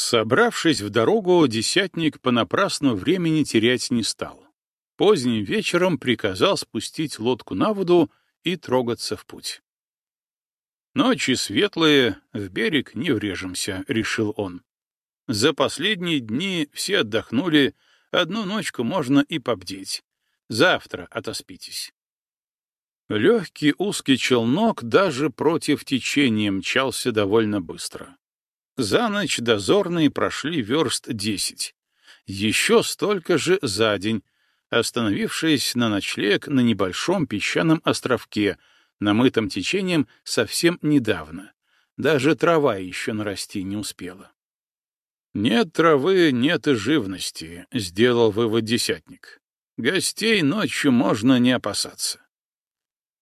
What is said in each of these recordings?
Собравшись в дорогу, десятник понапрасну времени терять не стал. Поздним вечером приказал спустить лодку на воду и трогаться в путь. «Ночи светлые, в берег не врежемся», — решил он. «За последние дни все отдохнули, одну ночку можно и побдеть. Завтра отоспитесь». Легкий узкий челнок даже против течения мчался довольно быстро. За ночь дозорные прошли верст десять. Еще столько же за день, остановившись на ночлег на небольшом песчаном островке, намытом течением совсем недавно. Даже трава еще нарасти не успела. «Нет травы, нет и живности», — сделал вывод десятник. «Гостей ночью можно не опасаться.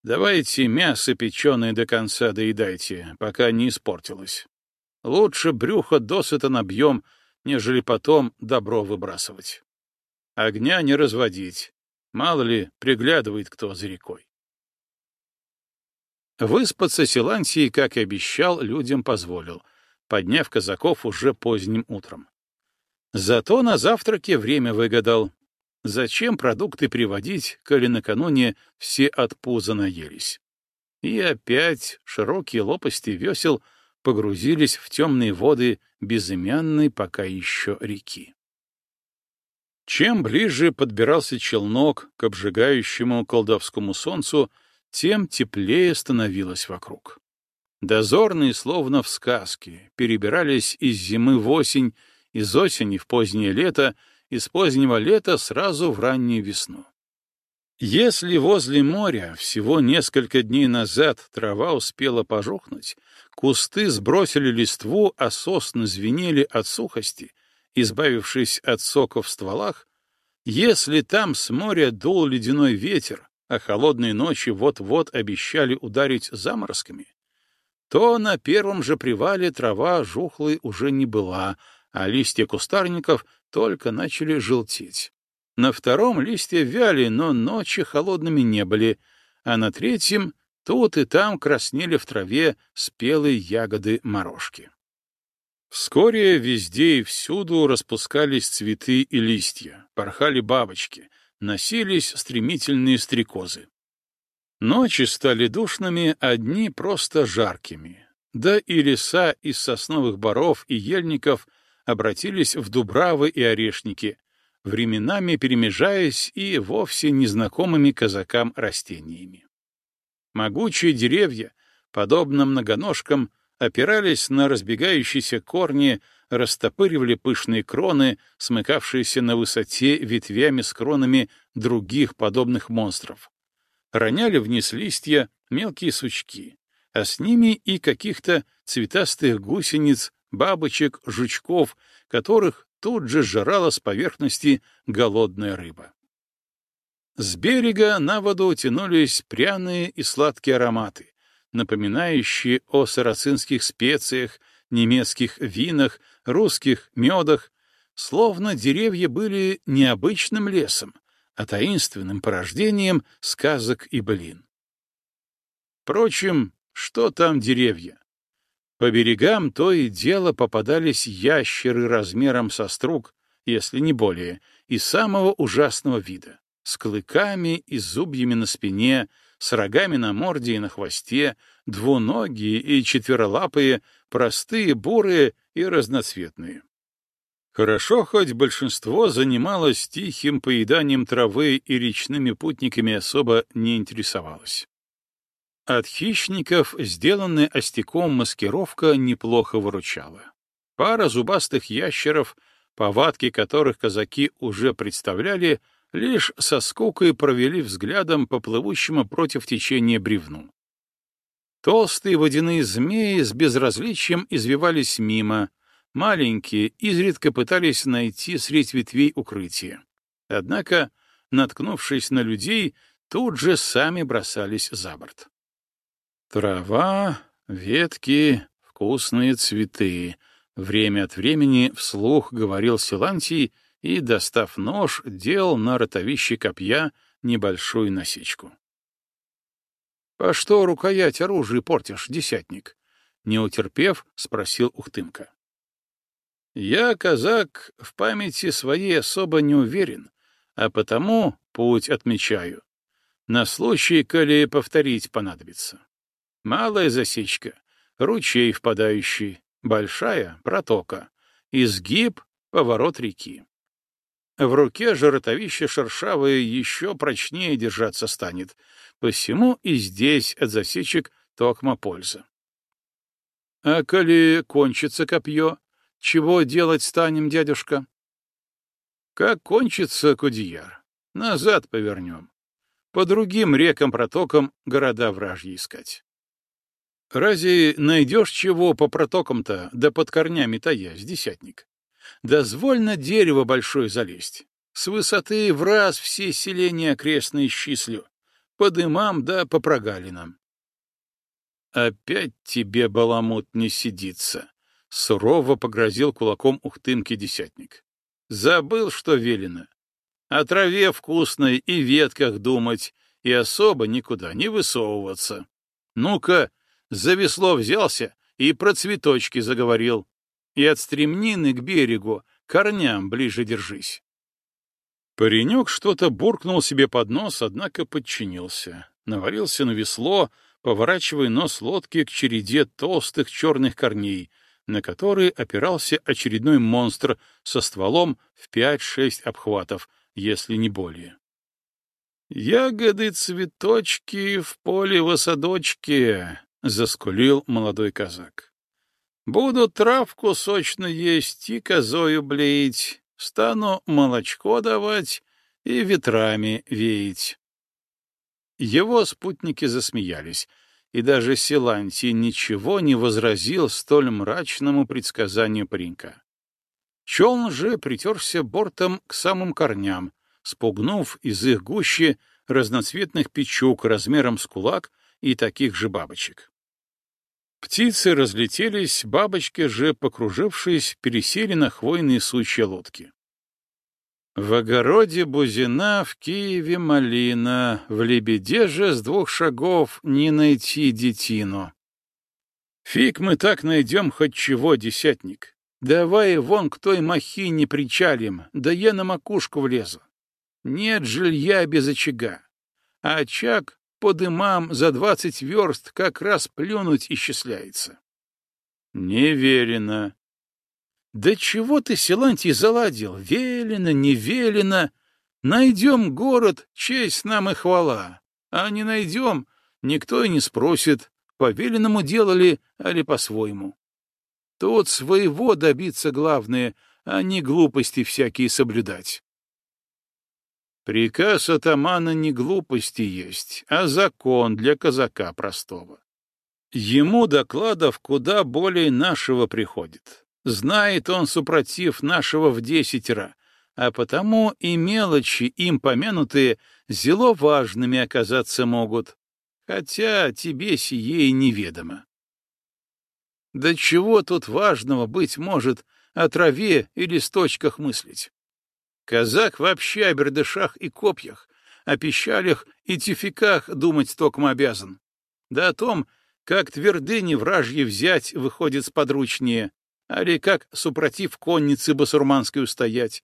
Давайте мясо печеное до конца доедайте, пока не испортилось. Лучше брюхо досыта набьем, нежели потом добро выбрасывать. Огня не разводить, мало ли приглядывает кто за рекой. Выспаться Силантий, как и обещал, людям позволил, подняв казаков уже поздним утром. Зато на завтраке время выгадал. Зачем продукты приводить, коли накануне все от пуза наелись? И опять широкие лопасти весел — погрузились в темные воды безымянной пока еще реки. Чем ближе подбирался челнок к обжигающему колдовскому солнцу, тем теплее становилось вокруг. Дозорные, словно в сказке, перебирались из зимы в осень, из осени в позднее лето, из позднего лета сразу в раннюю весну. Если возле моря всего несколько дней назад трава успела пожухнуть, кусты сбросили листву, а сосны звенели от сухости, избавившись от сока в стволах, если там с моря дул ледяной ветер, а холодные ночи вот-вот обещали ударить заморозками, то на первом же привале трава жухлой уже не была, а листья кустарников только начали желтеть. На втором листья вяли, но ночи холодными не были, а на третьем тут и там краснели в траве спелые ягоды морожки. Вскоре везде и всюду распускались цветы и листья, порхали бабочки, носились стремительные стрекозы. Ночи стали душными, а дни просто жаркими. Да и леса из сосновых боров и ельников обратились в дубравы и орешники, временами перемежаясь и вовсе незнакомыми казакам растениями. Могучие деревья, подобно многоножкам, опирались на разбегающиеся корни, растопыривали пышные кроны, смыкавшиеся на высоте ветвями с кронами других подобных монстров. Роняли вниз листья мелкие сучки, а с ними и каких-то цветастых гусениц, бабочек, жучков, которых тут же сжирала с поверхности голодная рыба. С берега на воду тянулись пряные и сладкие ароматы, напоминающие о сарацинских специях, немецких винах, русских медах, словно деревья были необычным лесом, а таинственным порождением сказок и блин. Впрочем, что там деревья? По берегам то и дело попадались ящеры размером со струк, если не более, и самого ужасного вида, с клыками и зубьями на спине, с рогами на морде и на хвосте, двуногие и четверолапые, простые, бурые и разноцветные. Хорошо, хоть большинство занималось тихим поеданием травы и речными путниками особо не интересовалось. От хищников сделанная остяком маскировка неплохо выручала. Пара зубастых ящеров, повадки которых казаки уже представляли, лишь со скукой провели взглядом по плывущему против течения бревну. Толстые водяные змеи с безразличием извивались мимо, маленькие изредка пытались найти средь ветвей укрытие. Однако, наткнувшись на людей, тут же сами бросались за борт. Трава, ветки, вкусные цветы. Время от времени вслух говорил Силантий и, достав нож, делал на ротовище копья небольшую насечку. — По что рукоять оружия портишь, десятник? — не утерпев, спросил Ухтымка. Я, казак, в памяти своей особо не уверен, а потому путь отмечаю. На случай, коли повторить понадобится. Малая засечка, ручей впадающий, большая протока, изгиб, поворот реки. В руке же ротовище шершавое еще прочнее держаться станет, посему и здесь от засечек токма польза. А коли кончится копье, чего делать станем, дядюшка? Как кончится Кудияр? Назад повернем. По другим рекам-протокам города вражьи искать. Разве найдешь чего по протокам-то, да под корнями-то есть, десятник? Дозвольно дерево большое залезть. С высоты в раз все селения окрестные счислю. По дымам да по прогалинам. Опять тебе, баламут, не сидится. Сурово погрозил кулаком ухтымки десятник. Забыл, что велено. О траве вкусной и ветках думать, и особо никуда не высовываться. Ну-ка, за весло взялся и про цветочки заговорил. И от стремнины к берегу, корням ближе держись. Паренек что-то буркнул себе под нос, однако подчинился. Навалился на весло, поворачивая нос лодки к череде толстых черных корней, на которые опирался очередной монстр со стволом в пять-шесть обхватов, если не более. «Ягоды, цветочки в поле в осадочке», — заскулил молодой казак. «Буду травку сочно есть и козою блеять, стану молочко давать и ветрами веять». Его спутники засмеялись, и даже Силантий ничего не возразил столь мрачному предсказанию паренька. Челн же притерся бортом к самым корням, спугнув из их гущи разноцветных печук размером с кулак и таких же бабочек. Птицы разлетелись, бабочки же, покружившись, пересели на хвойные сучья лодки. В огороде бузина, в Киеве малина, в лебеде же с двух шагов не найти детину. Фиг мы так найдем хоть чего, десятник. Давай вон к той махине причалим, да я на макушку влезу. Нет жилья без очага. А очаг по дымам за двадцать верст как раз плюнуть исчисляется. Неверено. Да чего ты, Силантий, заладил? Велено, не велено. Найдем город, честь нам и хвала. А не найдем, никто и не спросит, по веленому делали, али по-своему. Тут своего добиться главное, а не глупости всякие соблюдать. Приказ атамана не глупости есть, а закон для казака простого. Ему докладов куда более нашего приходит. Знает он, супротив нашего в десятеро, а потому и мелочи им помянутые зело важными оказаться могут, хотя тебе сие и неведомо. Да чего тут важного быть может о траве и листочках мыслить? Казак вообще о бердышах и копьях, о пищалях и тюфяках думать током обязан. Да о том, как твердыни вражьи взять выходит сподручнее, али как, супротив конницы басурманской устоять,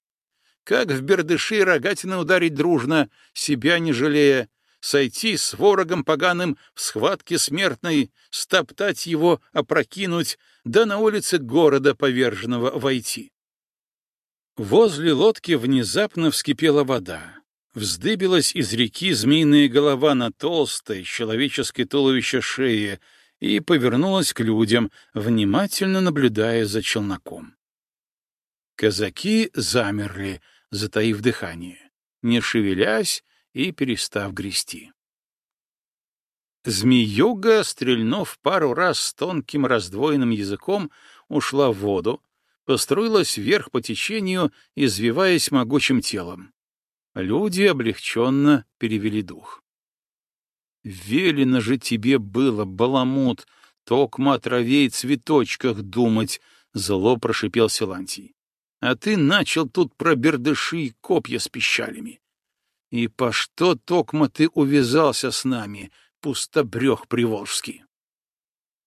как в бердыши рогатины ударить дружно, себя не жалея, сойти с ворогом поганым в схватке смертной, стоптать его, опрокинуть, да на улице города поверженного войти. Возле лодки внезапно вскипела вода. Вздыбилась из реки змеиная голова на толстой, человеческой туловище шее, и повернулась к людям, внимательно наблюдая за челноком. Казаки замерли, затаив дыхание, не шевелясь и перестав грести. Змеюга, стрельнув пару раз с тонким раздвоенным языком, ушла в воду, построилась вверх по течению, извиваясь могучим телом. Люди облегченно перевели дух. Велено же тебе было, баламут, токма о цветочках думать, — зло прошипел Силантий. А ты начал тут про бердыши и копья с пищалями. И по что, токма, ты увязался с нами, пустобрех приволжский?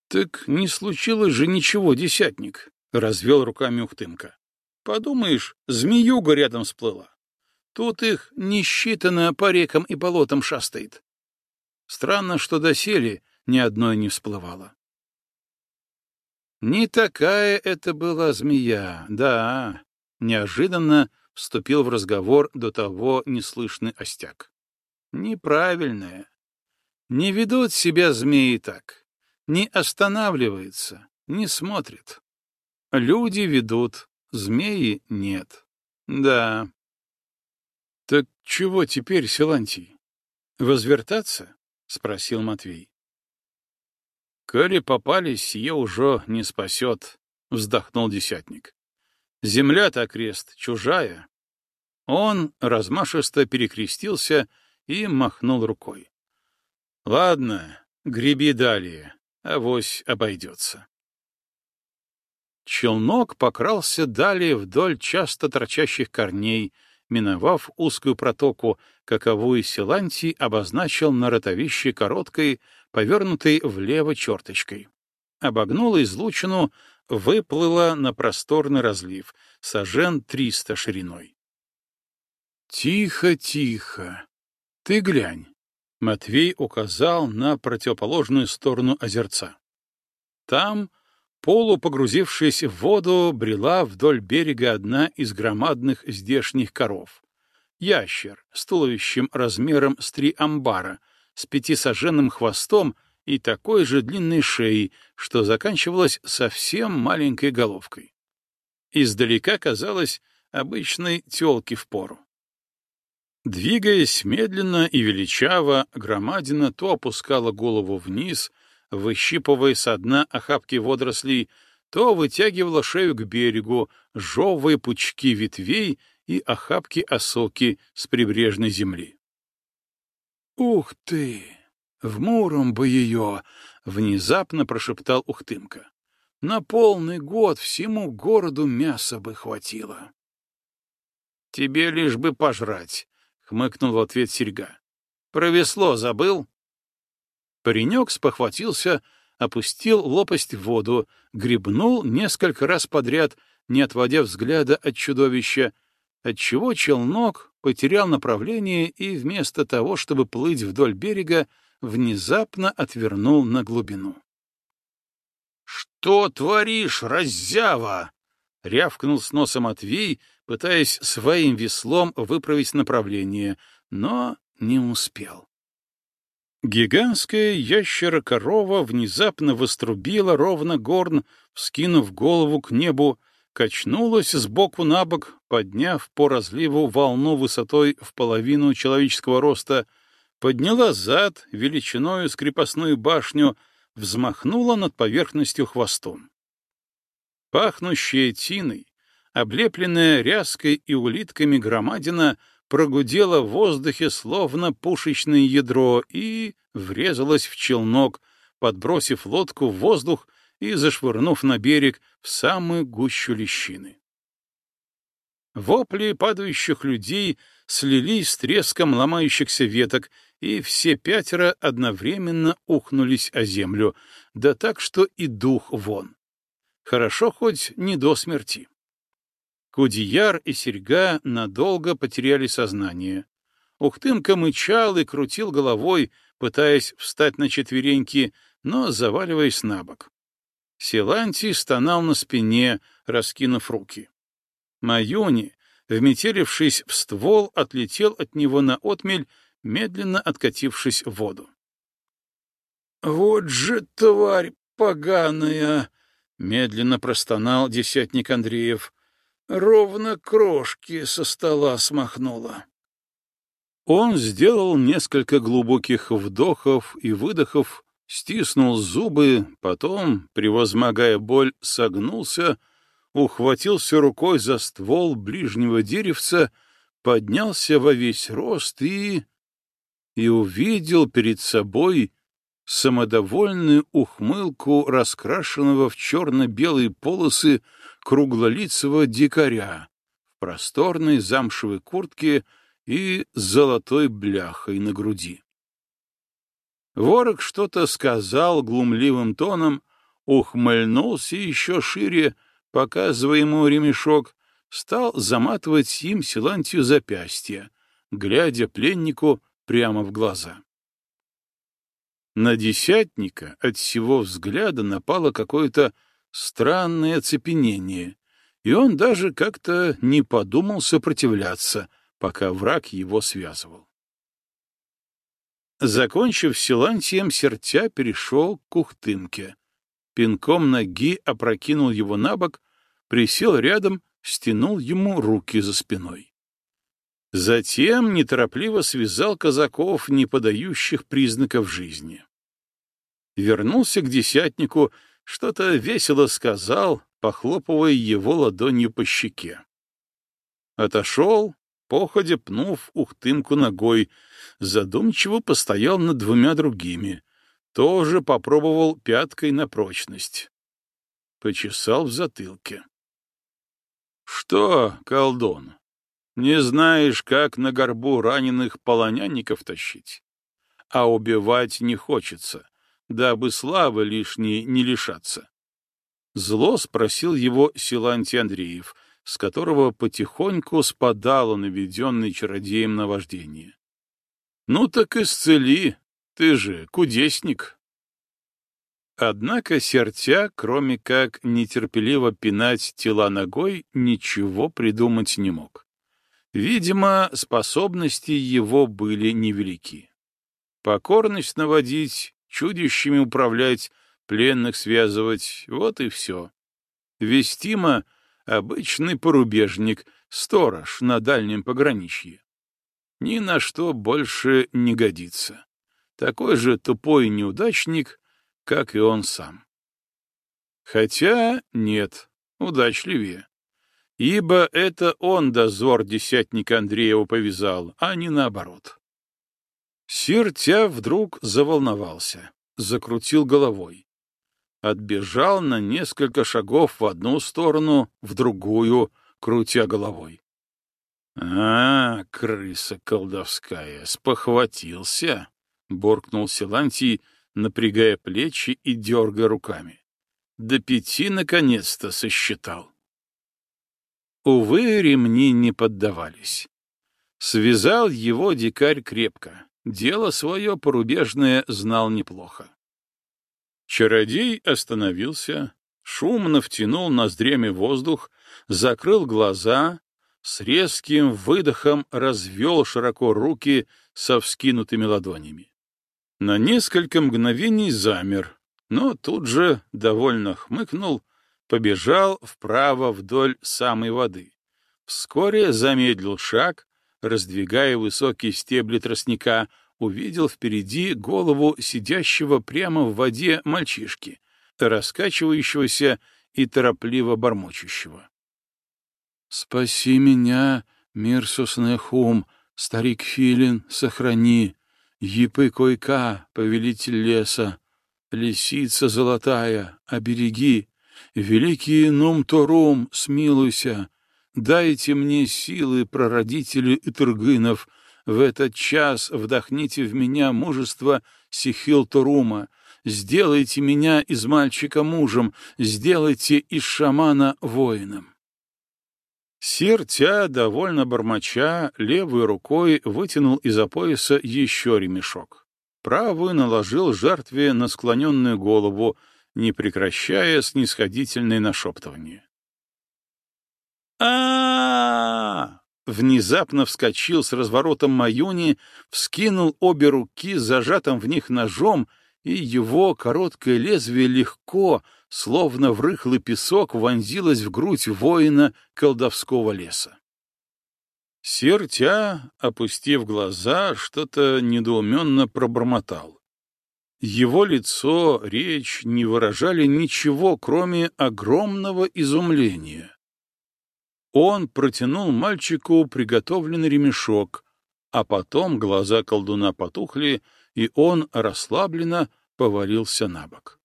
Так не случилось же ничего, десятник. Развел руками Ухтымка. Подумаешь, змеюга рядом сплыла. Тут их несчитанно по рекам и болотам шастает. Странно, что доселе ни одной не всплывало. Не такая это была змея, да. Неожиданно вступил в разговор до того неслышный остяк. Неправильная. Не ведут себя змеи так. Не останавливается, не смотрит. Люди ведут, змеи нет. Да. Так чего теперь, Силантий? Возвертаться? — спросил Матвей. «Коли попались, сие уже не спасет», — вздохнул десятник. «Земля-то крест чужая». Он размашисто перекрестился и махнул рукой. «Ладно, греби далее, авось обойдется». Челнок покрался далее вдоль часто торчащих корней, миновав узкую протоку, каковую Силантий обозначил на ротовище короткой, повернутой влево черточкой. Обогнула излучину, выплыла на просторный разлив, сажен триста шириной. «Тихо, тихо. Ты глянь». Матвей указал на противоположную сторону озерца. Там, полупогрузившись в воду, брела вдоль берега одна из громадных здешних коров, ящер с туловищем размером с три амбара, с пятисоженным хвостом и такой же длинной шеей, что заканчивалась совсем маленькой головкой. Издалека казалось обычной тёлки в пору. Двигаясь медленно и величаво, громадина то опускала голову вниз, выщипывая со дна охапки водорослей, то вытягивала шею к берегу, жевывая пучки ветвей и охапки осоки с прибрежной земли. «Ух ты! В Муром бы ее!» — внезапно прошептал Ухтымка. «На полный год всему городу мяса бы хватило». «Тебе лишь бы пожрать», — хмыкнул в ответ серьга. «Про весло забыл?» Паренек спохватился, опустил лопасть в воду, гребнул несколько раз подряд, не отводя взгляда от чудовища, отчего челнок потерял направление и вместо того, чтобы плыть вдоль берега, внезапно отвернул на глубину. «Что творишь, раззява?» — рявкнул с носа Матвей, пытаясь своим веслом выправить направление, но не успел. Гигантская ящера-корова внезапно вострубила ровно горн, вскинув голову к небу, качнулась сбоку на бок, подняв по разливу волну высотой в половину человеческого роста, подняла зад величиною с крепостную башню, взмахнула над поверхностью хвостом. Пахнущая тиной, облепленная ряской и улитками громадина, прогудела в воздухе словно пушечное ядро и врезалась в челнок, подбросив лодку в воздух и зашвырнув на берег в самую гущу лещины. Вопли падающих людей слились с треском ломающихся веток, и все пятеро одновременно ухнулись о землю, да так, что и дух вон. Хорошо хоть не до смерти. Кудияр и Серьга надолго потеряли сознание. Ухтымка мычал и крутил головой, пытаясь встать на четвереньки, но заваливаясь на бок. Силантий стонал на спине, раскинув руки. Маюни, вметелившись в ствол, отлетел от него на отмель, медленно откатившись в воду. «Вот же тварь поганая!» — медленно простонал десятник Андреев. «Ровно крошки со стола смахнула». Он сделал несколько глубоких вдохов и выдохов, стиснул зубы, потом, превозмогая боль, согнулся, ухватился рукой за ствол ближнего деревца, поднялся во весь рост и... и увидел перед собой самодовольную ухмылку раскрашенного в черно-белые полосы круглолицего дикаря в просторной замшевой куртке и золотой бляхой на груди. Ворог что-то сказал глумливым тоном, ухмыльнулся еще шире, показывая ему ремешок, стал заматывать им Силантию запястье, глядя пленнику прямо в глаза. На десятника от всего взгляда напало какое-то странное оцепенение, и он даже как-то не подумал сопротивляться, пока враг его связывал. Закончив силантием, сертя перешел к Ухтымке. Пинком ноги опрокинул его на бок, присел рядом, стянул ему руки за спиной. Затем неторопливо связал казаков, не подающих признаков жизни. Вернулся к десятнику, что-то весело сказал, похлопывая его ладонью по щеке. Отошел, походя пнув ухтымку ногой, задумчиво постоял над двумя другими, тоже попробовал пяткой на прочность. Почесал в затылке. — Что, колдун, не знаешь, как на горбу раненых полонянников тащить? А убивать не хочется, дабы славы лишней не лишаться. Зло спросил его Силантий Андреев, с которого потихоньку спадало наведенное чародеем наваждение. «Ну так исцели, ты же кудесник». Однако сертя, кроме как нетерпеливо пинать тела ногой, ничего придумать не мог. Видимо, способности его были невелики. Покорность наводить, чудищами управлять, пленных связывать — вот и все. Вестима — обычный порубежник, сторож на дальнем пограничье. Ни на что больше не годится. Такой же тупой неудачник, как и он сам. Хотя нет, удачливее. Ибо это он дозор десятника Андреева повязал, а не наоборот. Сиртя вдруг заволновался, закрутил головой. Отбежал на несколько шагов в одну сторону, в другую, крутя головой. «А, крыса колдовская, спохватился!» — буркнул Силантий, напрягая плечи и дергая руками. «До пяти наконец-то сосчитал». Увы, ремни не поддавались. Связал его дикарь крепко, Дело свое порубежное знал неплохо. Чародей остановился, шумно втянул ноздрями воздух, закрыл глаза, с резким выдохом развел широко руки со вскинутыми ладонями. На несколько мгновений замер, но тут же довольно хмыкнул, побежал вправо вдоль самой воды. Вскоре замедлил шаг, раздвигая высокие стебли тростника, увидел впереди голову сидящего прямо в воде мальчишки, раскачивающегося и торопливо бормочущего. «Спаси меня, мир соснехум, старик Филин, сохрани, Епы Койка, повелитель леса, лисица золотая, обереги, великий Нум-Торум, смилуйся, Дайте мне силы, прародители Итыргынов, в этот час вдохните в меня мужество Сихил-Торума, сделайте меня из мальчика мужем, сделайте из шамана воином. Сертя, довольно бормоча, левой рукой вытянул из-за пояса еще ремешок. Правую наложил жертве на склоненную голову, не прекращая снисходительное нашептывание а Внезапно вскочил с разворотом Маюни, вскинул обе руки с зажатым в них ножом, и его короткое лезвие легко, словно в рыхлый песок, вонзилось в грудь воина колдовского леса. Сертя, опустив глаза, что-то недоуменно пробормотал. Его лицо, речь не выражали ничего, кроме огромного изумления. Он протянул мальчику приготовленный ремешок, а потом глаза колдуна потухли, и он расслабленно повалился на бок.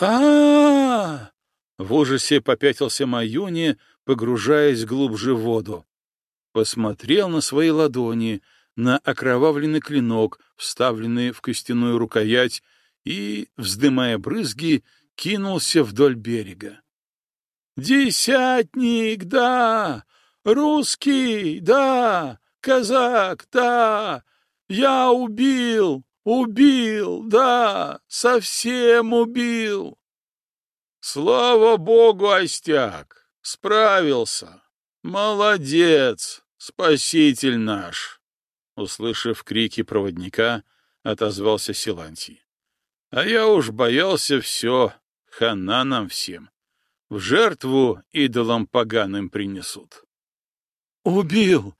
а, -а, -а В ужасе попятился Маюни, погружаясь глубже в воду. Посмотрел на свои ладони, на окровавленный клинок, вставленный в костяную рукоять, и, вздымая брызги, кинулся вдоль берега. Десятник, да! Русский, да! Казак, да! Я убил, убил, да! Совсем убил!» «Слава богу, Остяк! Справился! Молодец! Спаситель наш!» Услышав крики проводника, отозвался Силантий. «А я уж боялся все, хана нам всем в жертву идолам поганым принесут. «Убил!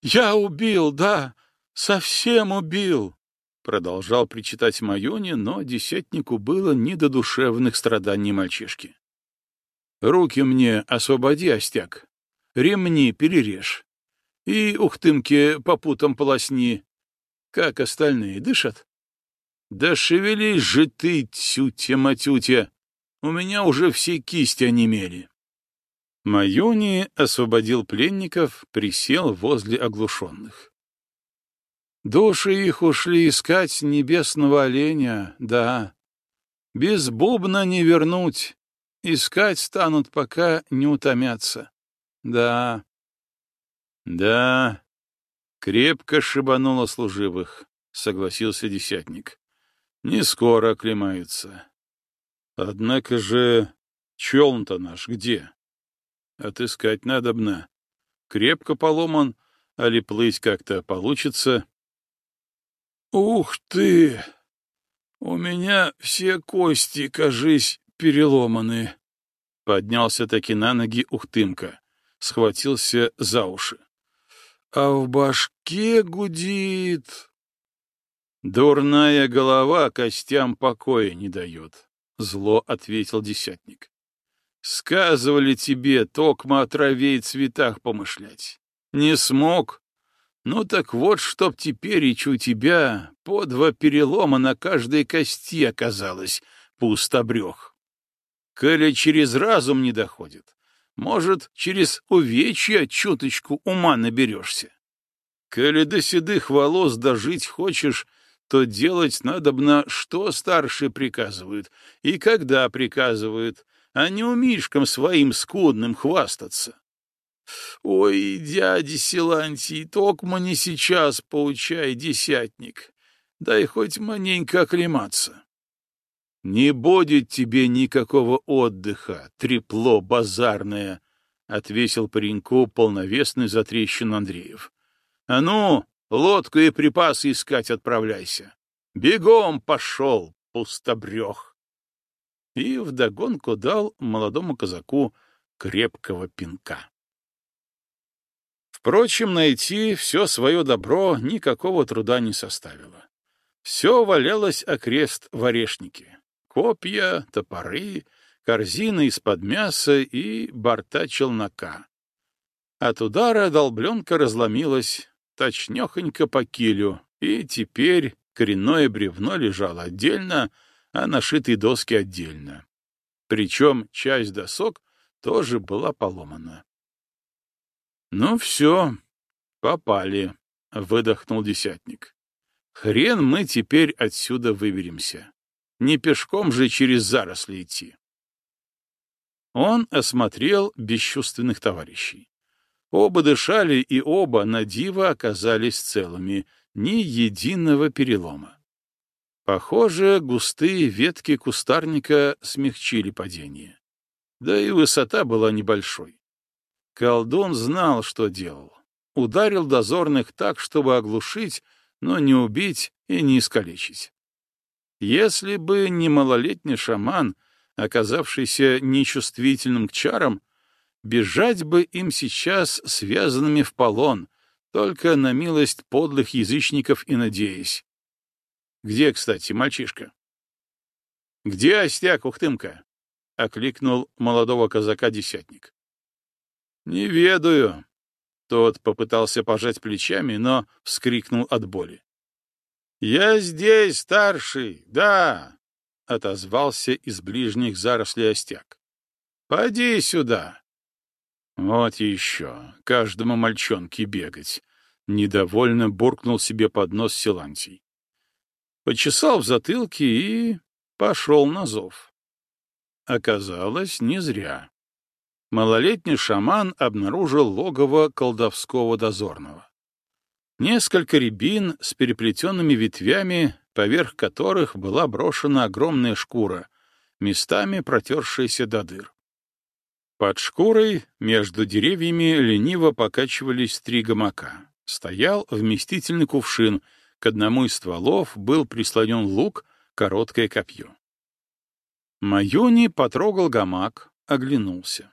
Я убил, да! Совсем убил!» Продолжал причитать Майони, но десятнику было не до душевных страданий мальчишки. «Руки мне освободи, остяк, ремни перережь и ухтымки по путам полосни. Как остальные дышат?» «Да шевелись же ты, тютя-матютя!» У меня уже все кисти онемели. Майони освободил пленников, присел возле оглушенных. Души их ушли искать небесного оленя, да. Без бубна не вернуть. Искать станут, пока не утомятся. Да. Да. Крепко шибануло служивых, согласился десятник. Не скоро оклемаются. Однако же челн-то наш где? Отыскать надобно. Крепко поломан, али плыть как-то получится. Ух ты! У меня все кости, кажись, переломаны. Поднялся таки на ноги Ухтымка, схватился за уши. А в башке гудит. Дурная голова костям покоя не дает. — зло ответил десятник. «Сказывали тебе, токмо о траве и цветах помышлять. Не смог? Ну так вот, чтоб теперь и у тебя по два перелома на каждой кости оказалось, пустобрех. Коли через разум не доходит, может, через увечья чуточку ума наберешься. Коли до седых волос дожить хочешь, то делать надобно, что старшие приказывают и когда приказывают, а не умишкам своим скудным хвастаться. Ой, дядя Силантий, токмо не сейчас поучай, десятник, дай хоть маненько оклематься. Не будет тебе никакого отдыха, трепло базарное, — отвесил пареньку полновесный затрещин Андреев. — А ну, Лодку и припасы искать отправляйся. Бегом пошел, пустобрех. И вдогонку дал молодому казаку крепкого пинка. Впрочем, найти все свое добро никакого труда не составило. Все валялось окрест в орешнике. Копья, топоры, корзины из-под мяса и борта челнока. От удара долбленка разломилась, точнёхонько по килю, и теперь коренное бревно лежало отдельно, а нашитые доски отдельно. Причем часть досок тоже была поломана. «Ну все, попали», — выдохнул десятник. «Хрен мы теперь отсюда выберемся. Не пешком же через заросли идти». Он осмотрел бесчувственных товарищей. Оба дышали, и оба на диво оказались целыми, ни единого перелома. Похоже, густые ветки кустарника смягчили падение. Да и высота была небольшой. Колдун знал, что делал. Ударил дозорных так, чтобы оглушить, но не убить и не искалечить. Если бы не малолетний шаман, оказавшийся нечувствительным к чарам, Бежать бы им сейчас связанными в полон, только на милость подлых язычников и надеясь. Где, кстати, мальчишка? — Где остяк, ухтымка? — окликнул молодого казака десятник. — Не ведаю. Тот попытался пожать плечами, но вскрикнул от боли. — Я здесь, старший, да! — отозвался из ближних зарослей остяк. — Поди сюда. Вот еще, каждому мальчонке бегать. Недовольно буркнул себе под нос Силантий. Почесал в затылке и пошел на зов. Оказалось, не зря. малолетний шаман обнаружил логово колдовского дозорного. Несколько рябин с переплетенными ветвями, поверх которых была брошена огромная шкура, местами протершаяся до дыр. Под шкурой между деревьями лениво покачивались три гамака. Стоял вместительный кувшин, к одному из стволов был прислонен лук, короткое копье. Маюни потрогал гамак, оглянулся.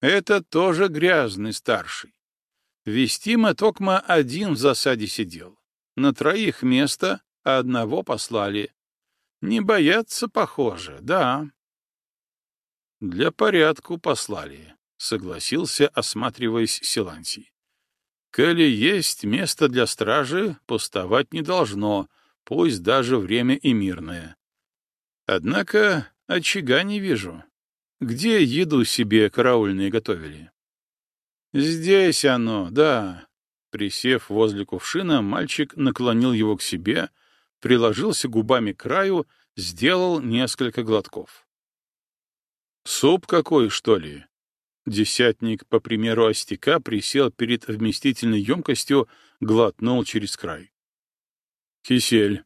Это тоже грязный старший. Вестима Токма один в засаде сидел. На троих место, а одного послали. Не боятся, похоже, да. Для порядку послали, согласился, осматриваясь Силантий. Коли есть место для стражи, пустовать не должно, пусть даже время и мирное. Однако очага не вижу. Где еду себе караульные готовили? Здесь оно, да. Присев возле кувшина, мальчик наклонил его к себе, приложился губами к краю, сделал несколько глотков. «Суп какой, что ли?» Десятник, по примеру остяка, присел перед вместительной емкостью, глотнул через край. «Кисель.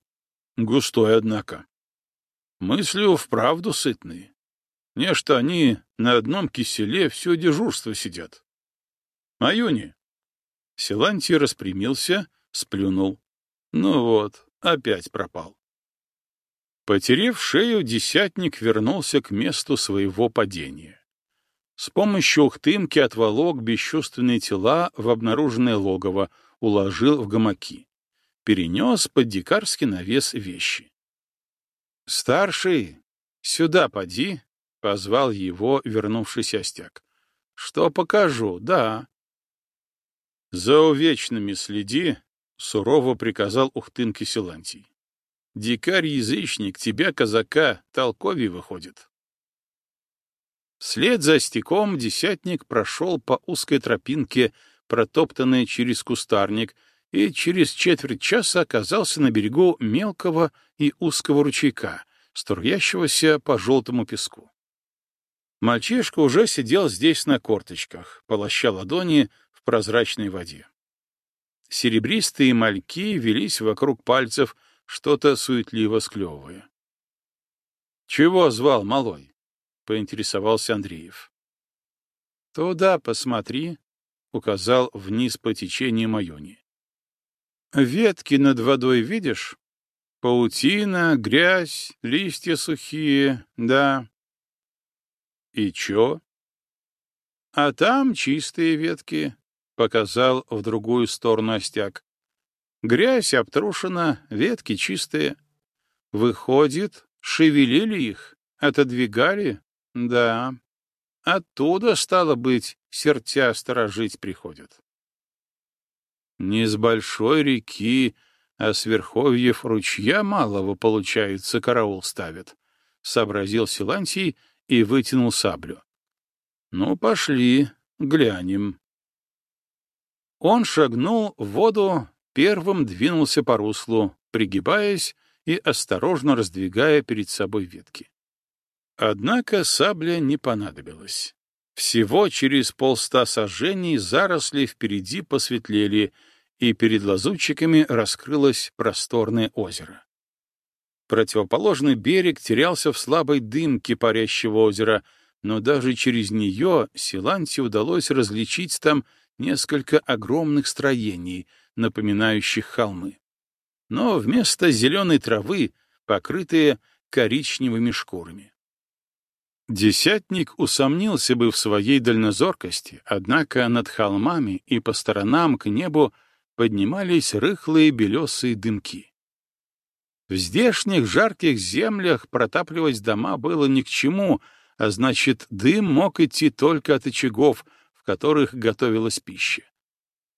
Густой, однако. Мыслю вправду сытные. Нечто они на одном киселе все дежурство сидят. Маюни. Силантий распрямился, сплюнул. Ну вот, опять пропал. Потерев шею, десятник вернулся к месту своего падения. С помощью ухтымки отволок бесчувственные тела в обнаруженное логово, уложил в гамаки. Перенес под дикарский навес вещи. «Старший, сюда поди», — позвал его вернувшийся остяк. «Что покажу, да». «За увечными следи», — сурово приказал Ухтын Силантий. «Дикарь-язычник, тебя, казака, толковей выходит». Вслед за стеком десятник прошел по узкой тропинке, протоптанной через кустарник, и через четверть часа оказался на берегу мелкого и узкого ручейка, струящегося по желтому песку. Мальчишка уже сидел здесь на корточках, полоща ладони в прозрачной воде. Серебристые мальки велись вокруг пальцев, что-то суетливо склевывая. — Чего звал малой? — поинтересовался Андреев. — Туда посмотри, — указал вниз по течению Майони. Ветки над водой видишь? Паутина, грязь, листья сухие, да. И чё? А там чистые ветки, — показал в другую сторону остяк. Грязь обтрушена, ветки чистые. Выходит, шевелили их, отодвигали? Да. Оттуда, стало быть, сердца сторожить приходят. Не с большой реки, а с верховьев ручья малого, получается, караул ставят, — сообразил Силантий и вытянул саблю. — Ну, пошли, глянем. Он шагнул в воду, первым двинулся по руслу, пригибаясь и осторожно раздвигая перед собой ветки. Однако сабля не понадобилась. Всего через полста сажений заросли впереди посветлели, и перед лазутчиками раскрылось просторное озеро. Противоположный берег терялся в слабой дымке парящего озера, но даже через нее Силанте удалось различить там несколько огромных строений, напоминающих холмы. Но вместо зеленой травы покрытые коричневыми шкурами. Десятник усомнился бы в своей дальнозоркости, однако над холмами и по сторонам к небу поднимались рыхлые белесые дымки. В здешних жарких землях протапливать дома было ни к чему, а значит, дым мог идти только от очагов, в которых готовилась пища.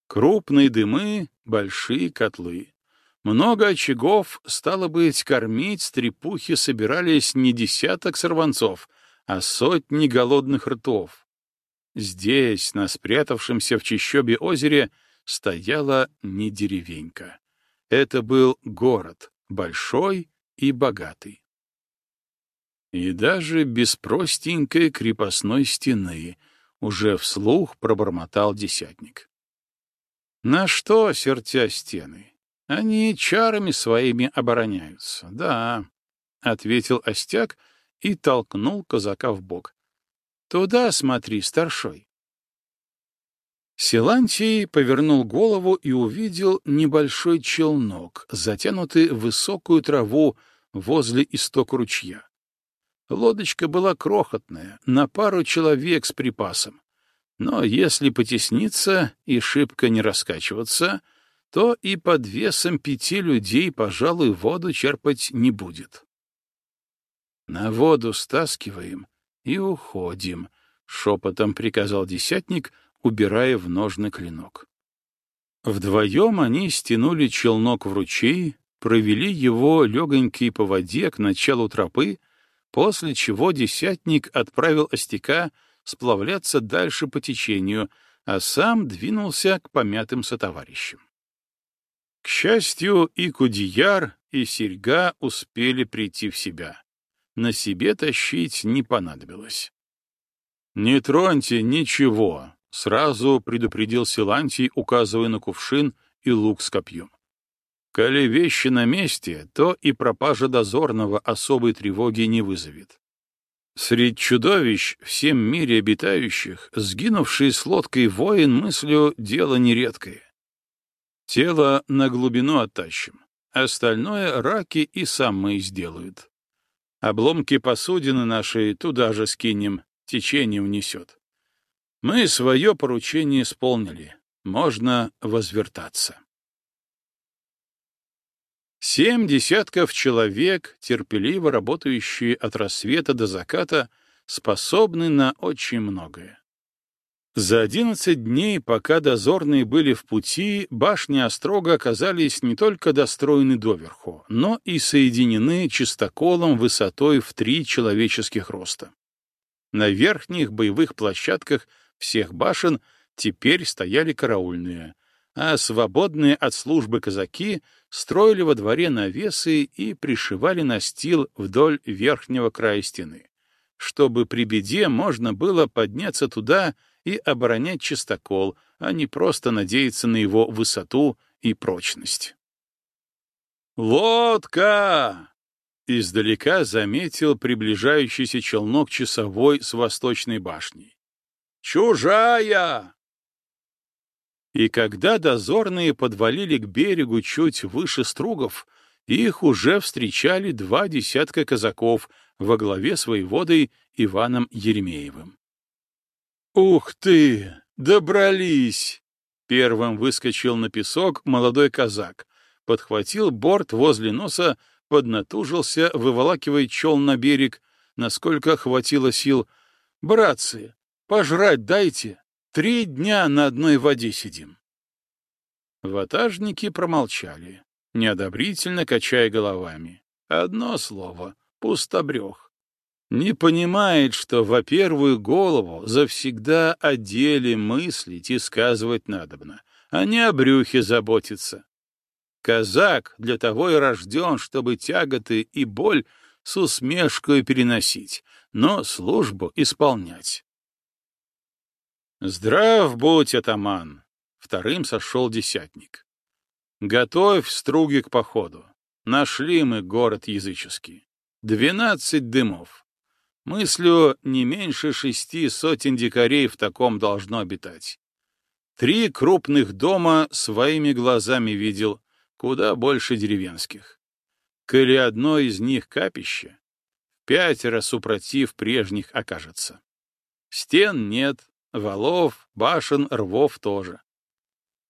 Крупные дымы, большие котлы. Много очагов, стало быть, кормить стрепухи собирались не десяток сорванцов, а сотни голодных ртов. Здесь, на спрятавшемся в чащобе озере, стояла не деревенька. Это был город, большой и богатый. И даже без простенькой крепостной стены уже вслух пробормотал десятник. На что сертя стены? Они чарами своими обороняются, да, — ответил Остяк и толкнул казака в бок. Туда смотри, старшой. Силантий повернул голову и увидел небольшой челнок, затянутый в высокую траву возле истока ручья. Лодочка была крохотная, на пару человек с припасом. Но если потесниться и шибко не раскачиваться, то и под весом пяти людей, пожалуй, воду черпать не будет. На воду стаскиваем и уходим, — шепотом приказал десятник, убирая в ножны клинок. Вдвоем они стянули челнок в ручей, провели его легонький по воде к началу тропы, после чего десятник отправил остяка сплавляться дальше по течению, а сам двинулся к помятым сотоварищам. К счастью, и Кудияр, и Серьга успели прийти в себя. На себе тащить не понадобилось. «Не троньте ничего», — сразу предупредил Силантий, указывая на кувшин и лук с копьем. «Коли вещи на месте, то и пропажа дозорного особой тревоги не вызовет. Средь чудовищ, всем мире обитающих, сгинувший с лодкой воин мыслью дело нередкое. Тело на глубину оттащим, остальное раки и самые сделают. Обломки посудины нашей туда же скинем, течение унесет. Мы свое поручение исполнили. Можно возвертаться. Семь десятков человек, терпеливо работающие от рассвета до заката, способны на очень многое. За одиннадцать дней, пока дозорные были в пути, башни Острога оказались не только достроены доверху, но и соединены чистоколом высотой в три человеческих роста. На верхних боевых площадках всех башен теперь стояли караульные, а свободные от службы казаки строили во дворе навесы и пришивали настил вдоль верхнего края стены, чтобы при беде можно было подняться туда и оборонять чистокол, а не просто надеяться на его высоту и прочность. «Лодка!» Издалека заметил приближающийся челнок часовой с восточной башней. «Чужая!» И когда дозорные подвалили к берегу чуть выше стругов, их уже встречали два десятка казаков во главе с воеводой Иваном Еремеевым. «Ух ты! Добрались!» Первым выскочил на песок молодой казак, подхватил борт возле носа поднатужился, выволакивая чел на берег, насколько хватило сил. «Братцы, пожрать дайте! Три дня на одной воде сидим!» Ватажники промолчали, неодобрительно качая головами. Одно слово — пустобрех. Не понимает, что во первую голову завсегда о деле мыслить и сказывать надобно, а не о брюхе заботиться. Казак для того и рожден, чтобы тяготы и боль с усмешкой переносить, но службу исполнять. Здрав будь, атаман! Вторым сошел десятник. Готовь струги к походу. Нашли мы город языческий. Двенадцать дымов. Мыслю, не меньше шести сотен дикарей в таком должно обитать. Три крупных дома своими глазами видел, куда больше деревенских. Коли одно из них капище, пятеро супротив прежних окажется. Стен нет, валов, башен, рвов тоже.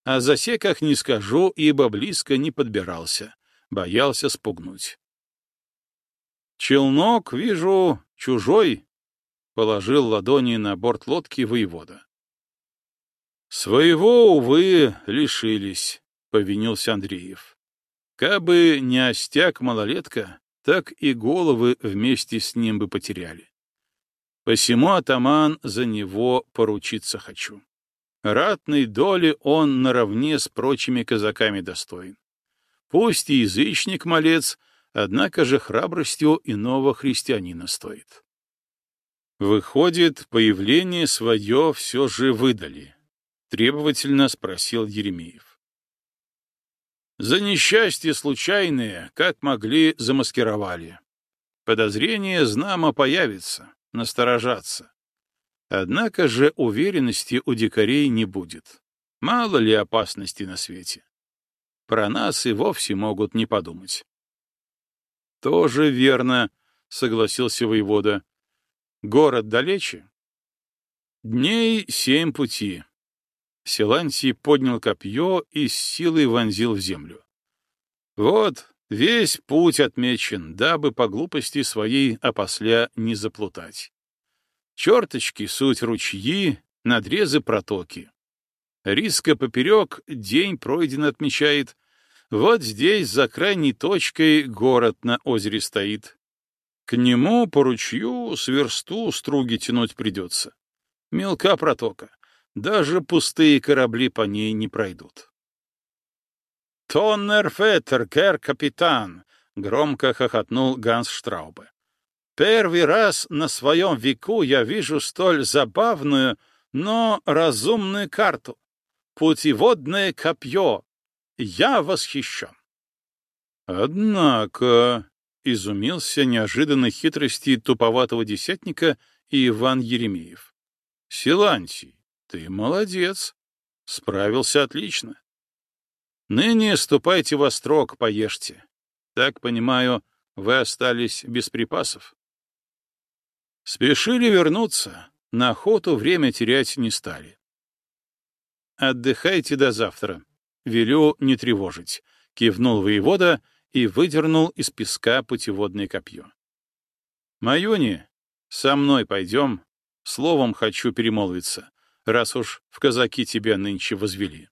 О засеках не скажу, ибо близко не подбирался, боялся спугнуть. «Челнок, вижу, чужой», — положил ладони на борт лодки воевода. «Своего, увы, лишились», повинился Андреев. Кабы не остяк малолетка, так и головы вместе с ним бы потеряли. Посему атаман за него поручиться хочу. Ратной доли он наравне с прочими казаками достоин. Пусть и язычник-малец, однако же храбростью иного христианина стоит. Выходит, появление свое все же выдали, требовательно спросил Еремеев. За несчастье случайные, как могли, замаскировали. Подозрение знамо появится, насторожаться. Однако же уверенности у дикарей не будет. Мало ли опасности на свете. Про нас и вовсе могут не подумать. Тоже верно, согласился воевода. Город далече? Дней семь пути. Силантий поднял копье и с силой вонзил в землю. Вот, весь путь отмечен, дабы по глупости своей опосля не заплутать. Черточки — суть ручьи, надрезы протоки. Риска поперек день пройден отмечает. Вот здесь за крайней точкой город на озере стоит. К нему по ручью с версту струги тянуть придется. Мелка протока. Даже пустые корабли по ней не пройдут. «Тоннер Феттер, кэр капитан!» — громко хохотнул Ганс Штраубе. «Первый раз на своем веку я вижу столь забавную, но разумную карту. Путеводное копье. Я восхищен». «Однако», — изумился неожиданной хитрости туповатого десятника Иван Еремеев. «Силантий, ты молодец. Справился отлично. Ныне ступайте во строк, поешьте. Так, понимаю, вы остались без припасов. Спешили вернуться, на охоту время терять не стали. Отдыхайте до завтра. Велю не тревожить, кивнул воевода и выдернул из песка путеводное копье. Маюни, со мной пойдем, словом хочу перемолвиться, раз уж в казаки тебя нынче возвели.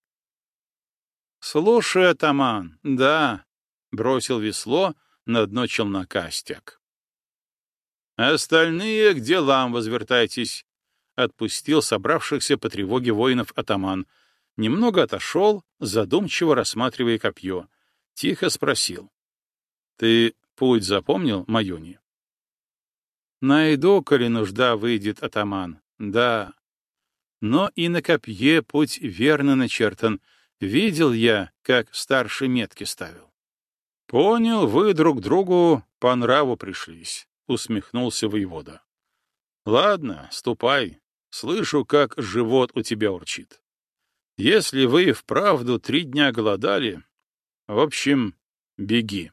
«Слушай, атаман, да», — бросил весло на дно челнока стяг. «Остальные к делам возвертайтесь», — отпустил собравшихся по тревоге воинов атаман. Немного отошел, задумчиво рассматривая копье. Тихо спросил. «Ты путь запомнил, Майони?» «Найду, коли нужда выйдет, атаман. Да. Но и на копье путь верно начертан — Видел я, как старший метки ставил. Понял, вы друг другу по нраву пришлись, усмехнулся воевода. Ладно, ступай. Слышу, как живот у тебя урчит. Если вы вправду три дня голодали, в общем, беги.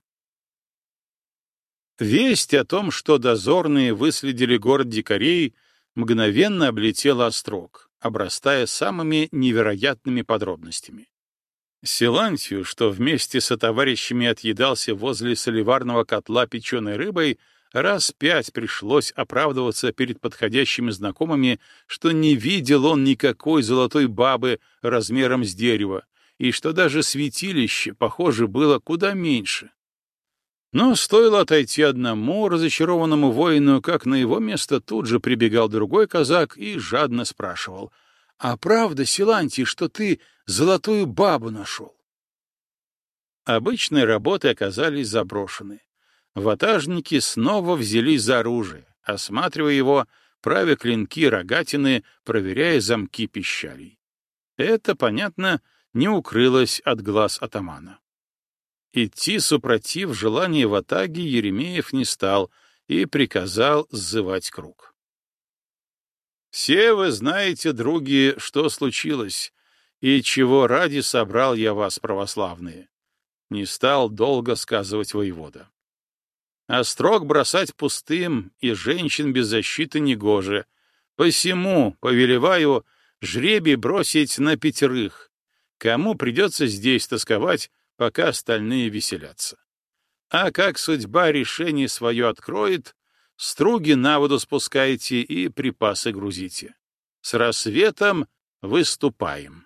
Весть о том, что дозорные выследили город дикарей, мгновенно облетела острог, обрастая самыми невероятными подробностями. Силантию, что вместе со товарищами отъедался возле соливарного котла печеной рыбой, раз пять пришлось оправдываться перед подходящими знакомыми, что не видел он никакой золотой бабы размером с дерево, и что даже святилище, похоже, было куда меньше. Но стоило отойти одному разочарованному воину, как на его место тут же прибегал другой казак и жадно спрашивал — а правда, Силантий, что ты золотую бабу нашел? Обычные работы оказались заброшены. Ватажники снова взялись за оружие, осматривая его, правя клинки рогатины, проверяя замки пищалей. Это, понятно, не укрылось от глаз атамана. Идти супротив желания ватаги Еремеев не стал и приказал сзывать круг. Все вы знаете, други, что случилось, и чего ради собрал я вас, православные. Не стал долго сказывать воевода. А строк бросать пустым и женщин без защиты негоже. Посему, повелеваю, жребий бросить на пятерых. Кому придется здесь тосковать, пока остальные веселятся. А как судьба решение свое откроет, Струги на воду спускайте и припасы грузите. С рассветом выступаем.